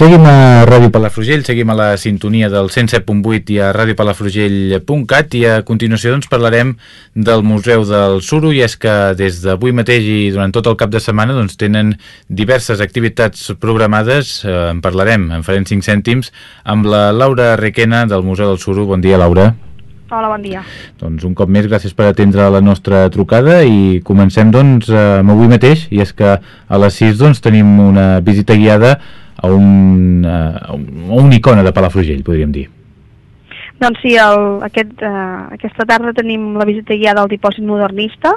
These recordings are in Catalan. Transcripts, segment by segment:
Seguim a Ràdio Palafrugell, seguim a la sintonia del 107.8 i a radiopalafrugell.cat i a continuació doncs, parlarem del Museu del Suro i és que des d'avui mateix i durant tot el cap de setmana doncs, tenen diverses activitats programades, eh, en parlarem, en farem 5 cèntims, amb la Laura Requena del Museu del Suro. Bon dia, Laura. Hola, bon dia. Doncs un cop més, gràcies per atendre la nostra trucada i comencem doncs amb avui mateix i és que a les 6 doncs tenim una visita guiada a, un, a una icona de Palafrugell, podríem dir. Doncs sí, el, aquest, uh, aquesta tarda tenim la visita guiada al dipòsit modernista.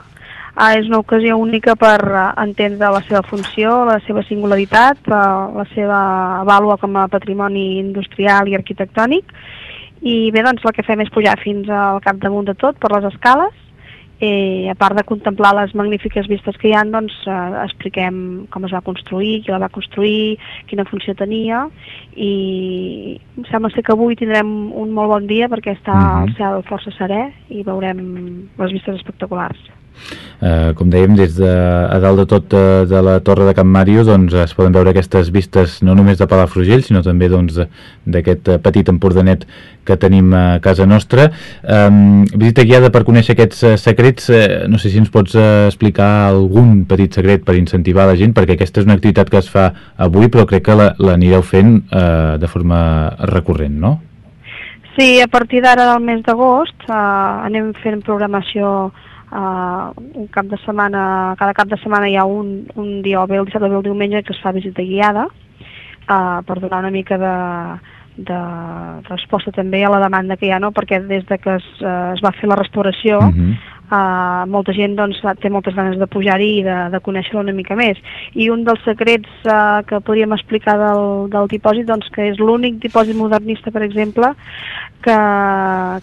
Uh, és una ocasió única per uh, entendre la seva funció, la seva singularitat, uh, la seva vàlua com a patrimoni industrial i arquitectònic i bé, doncs el que fem és pujar fins al capdamunt de tot, per les escales, i a part de contemplar les magnífiques vistes que hi ha, doncs eh, expliquem com es va construir, qui la va construir, quina funció tenia, i sembla ser que avui tindrem un molt bon dia perquè està uh -huh. el cel força serè i veurem les vistes espectaculars. Eh, com dèiem, des de a dalt de tot de, eh, de la Torre de Can Màrio doncs, es poden veure aquestes vistes no només de Palafrugell, sinó també doncs, d'aquest doncs, petit empordanet que tenim a casa nostra. Eh, visita guiada per conèixer aquests secrets, eh, no sé si ens pots explicar algun petit secret per incentivar la gent, perquè aquesta és una activitat que es fa avui, però crec que l'anireu la, fent eh, de forma recurrent, no? Sí, a partir d'ara del mes d'agost eh, anem fent programació Uh, un cap de setmana, cada cap de setmana hi ha un, un dia o bé el dissabte o bé el diumenge que es fa visita guiada uh, per donar una mica de, de resposta també a la demanda que hi ha, no? perquè des de que es, uh, es va fer la restauració uh -huh. Uh, molta gent doncs, té moltes ganes de pujar-hi i de, de conèixer-lo una mica més. I un dels secrets uh, que podríem explicar del, del dipòsit, doncs, que és l'únic dipòsit modernista, per exemple, que,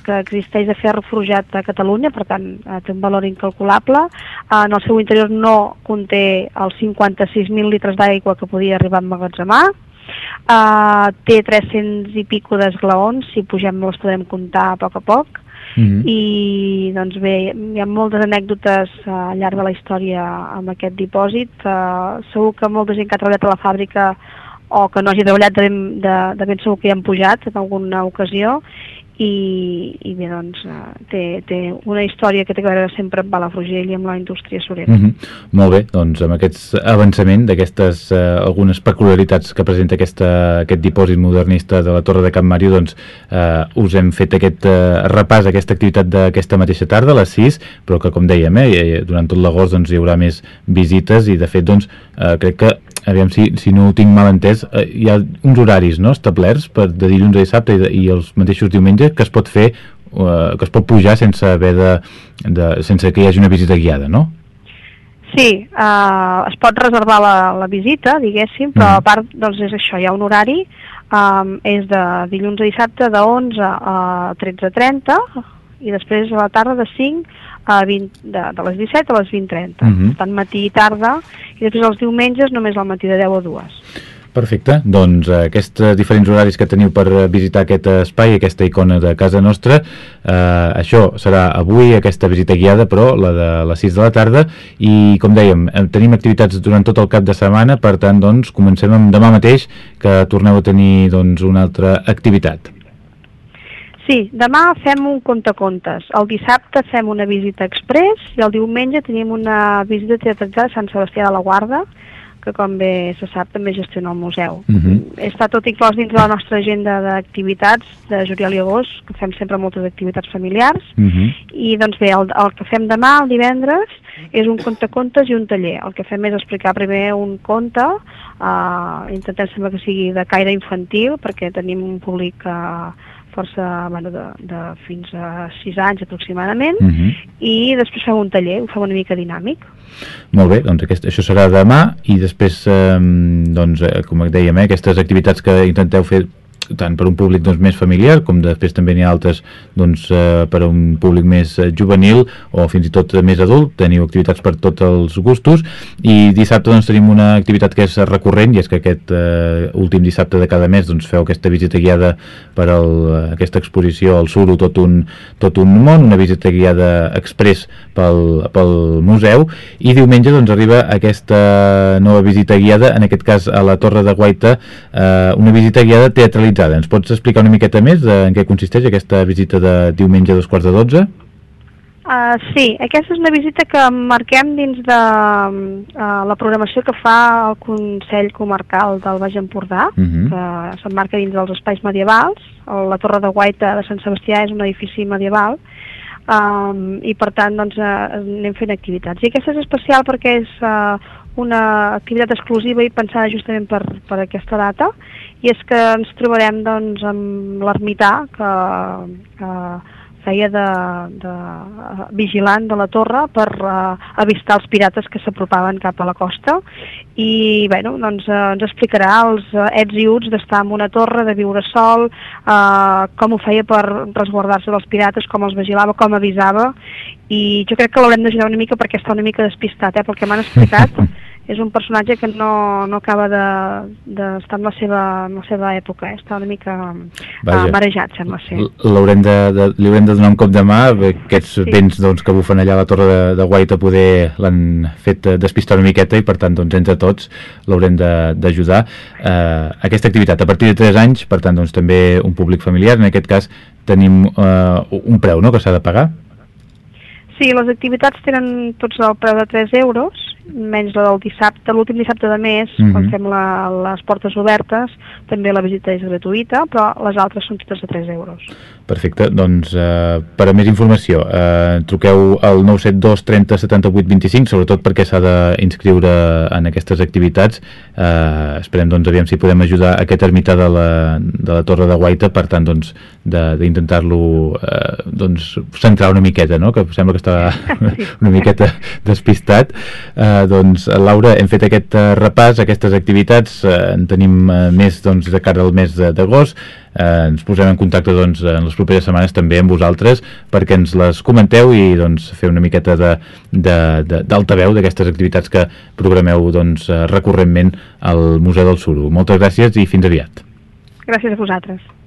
que existeix de ferro forjat a Catalunya, per tant eh, té un valor incalculable. Eh, en el seu interior no conté els 56.000 litres d'aigua que podia arribar a emmagatzemar. Eh, té 300 i pico d'esglaons, si pugem els podem comptar a poc a poc. Mm -hmm. i doncs bé, hi ha moltes anècdotes uh, al llarg de la història amb aquest dipòsit uh, segur que molta gent que ha treballat a la fàbrica o que no hagi treballat de ben, de, de ben segur que hi han pujat en alguna ocasió i, i bé, doncs, eh, té, té una història que té a veure sempre amb Palafrugell i amb la indústria surera. Mm -hmm. Molt bé, doncs amb aquest avançament d'aquestes eh, algunes peculiaritats que presenta aquesta, aquest dipòsit modernista de la Torre de Can Màrio, doncs eh, us hem fet aquest eh, repàs, aquesta activitat d'aquesta mateixa tarda, a les 6, però que com dèiem, eh, durant tot l'agost doncs, hi haurà més visites i de fet doncs, eh, crec que aviam si, si no ho tinc mal entès, eh, hi ha uns horaris no, establerts per, de dilluns a dissabte i, de, i els mateixos diumenges que es pot fer, eh, que es pot pujar sense haver de, de, sense que hi hagi una visita guiada, no? Sí, eh, es pot reservar la, la visita, diguéssim, però mm. a part doncs és això, hi ha un horari, um, és de dilluns a dissabte de 11 a 13.30 i després a la tarda de 5 a 20, de, de les 17 a les 20.30, uh -huh. tant matí i tarda, i després els diumenges només al matí de 10 a 2. Perfecte, doncs eh, aquests diferents horaris que teniu per visitar aquest espai, aquesta icona de casa nostra, eh, això serà avui, aquesta visita guiada, però la de les 6 de la tarda, i com dèiem, eh, tenim activitats durant tot el cap de setmana, per tant, doncs, comencem amb demà mateix, que torneu a tenir doncs, una altra activitat. Sí, demà fem un contacontes. El dissabte fem una visita express i el diumenge tenim una visita teatralitzada a Sant Sebastià de la Guarda, que com bé se sap també gestiona el museu. Uh mhm. -huh. Està tot inclòs dins de la nostra agenda d'activitats de juliol i agost, que fem sempre moltes activitats familiars, uh mhm. -huh. i doncs bé, el, el que fem demà, el divendres, és un contacontes i un taller. El que fem és explicar primer un conte, uh, intentem sempre que sigui de caire infantil, perquè tenim un públic uh, força, bueno, de, de fins a 6 anys aproximadament, uh mhm. -huh. i després fem un taller, ho fem una mica dinàmic. Molt bé, doncs aquest, això serà demà, i després, eh, doncs, eh, com dèiem, eh, aquestes activitats que intenteu fer tant per un públic doncs, més familiar, com després també n'hi ha altres doncs, eh, per a un públic més eh, juvenil o fins i tot més adult, teniu activitats per tots els gustos i dissabte doncs, tenim una activitat que és recurrent i és que aquest eh, últim dissabte de cada mes doncs, feu aquesta visita guiada per al, aquesta exposició al Suro tot un, tot un món, una visita guiada express pel, pel museu i diumenge doncs, arriba aquesta nova visita guiada, en aquest cas a la Torre de Guaita, eh, una visita guiada teatralitzada. Ens pots explicar una miqueta més de, en què consisteix aquesta visita de diumenge a dos quarts de dotze? Uh, sí, aquesta és una visita que marquem dins de uh, la programació que fa el Consell Comarcal del Baix Empordà, uh mhm. -huh. que s'emmarca dins dels espais medievals. La Torre de Guaita de Sant Sebastià és un edifici medieval um, i per tant doncs, uh, anem fent activitats. I aquesta és especial perquè és uh, una activitat exclusiva i pensada justament per, per aquesta data. I és que ens trobarem doncs, amb l'ermità que, que feia de, de vigilant de la torre per uh, avistar els pirates que s'apropaven cap a la costa. I bueno, doncs, uh, ens explicarà els uh, ets i uts d'estar en una torre, de viure sol, uh, com ho feia per resguardar-se dels pirates, com els vigilava, com avisava. I jo crec que l'haurem d'ajudar una mica perquè està una mica despistat, eh, pel que m'han explicat és un personatge que no, no acaba d'estar de, de en, la seva, en la seva època, eh? està una mica uh, marejat, sembla ser. L'haurem de, de, li haurem de donar un cop de mà, aquests sí. vents doncs, que bufen allà a la torre de, de Guaita poder l'han fet despistar una miqueta i per tant doncs, entre tots l'haurem d'ajudar. Uh, aquesta activitat a partir de 3 anys, per tant doncs, també un públic familiar, en aquest cas tenim uh, un preu no?, que s'ha de pagar. Sí, les activitats tenen tots el preu de 3 euros menys la del dissabte, l'últim dissabte de mes, mm -hmm. quan mhm. fem la, les portes obertes, també la visita és gratuïta, però les altres són totes de 3 euros. Perfecte, doncs eh, per a més informació eh, truqueu al 972 30 78 25, sobretot perquè s'ha d'inscriure en aquestes activitats. Eh, esperem, doncs, aviam si podem ajudar aquest ermità de la, de la Torre de Guaita, per tant, doncs, d'intentar-lo eh, doncs, centrar una miqueta, no? que sembla que està sí. una miqueta despistat. Eh, Eh, doncs, Laura, hem fet aquest uh, repàs, aquestes activitats, uh, en tenim uh, més doncs, de cara al mes d'agost, uh, ens posem en contacte doncs, en les properes setmanes també amb vosaltres perquè ens les comenteu i doncs, fer una miqueta d'altaveu d'aquestes activitats que programeu doncs, recurrentment al Museu del Suro. Moltes gràcies i fins aviat. Gràcies a vosaltres.